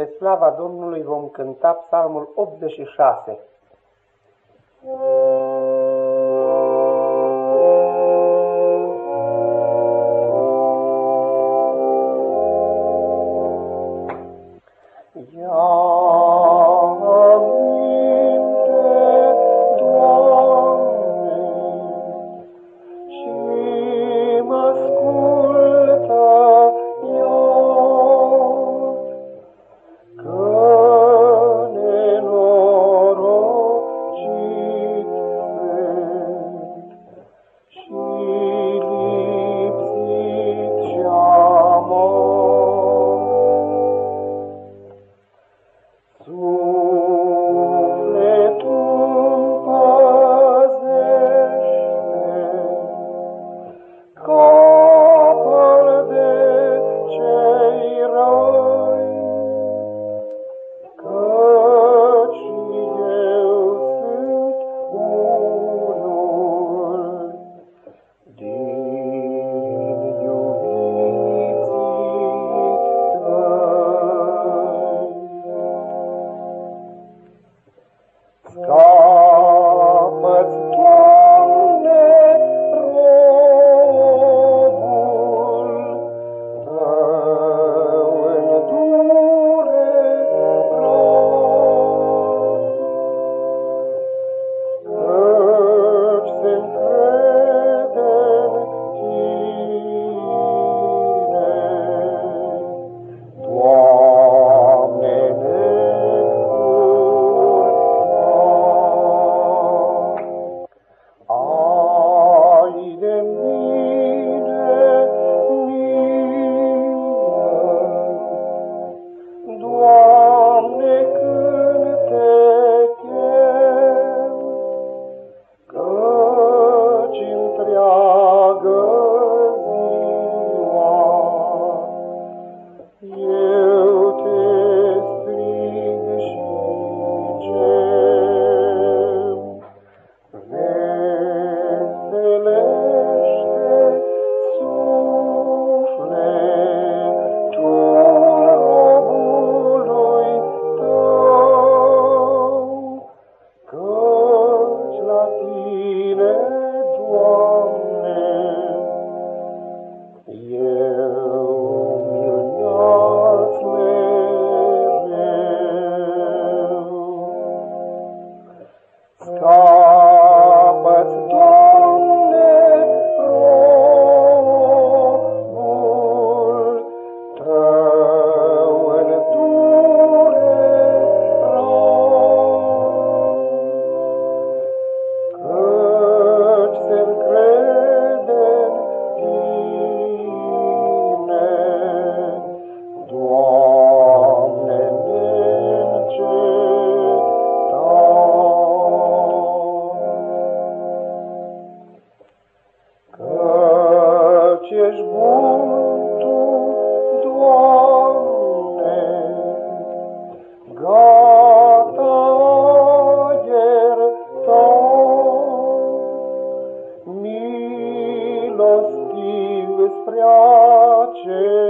Spre slava Domnului vom cânta psalmul 86. Ooh. Islam Whoa. Milostiv spre aceea,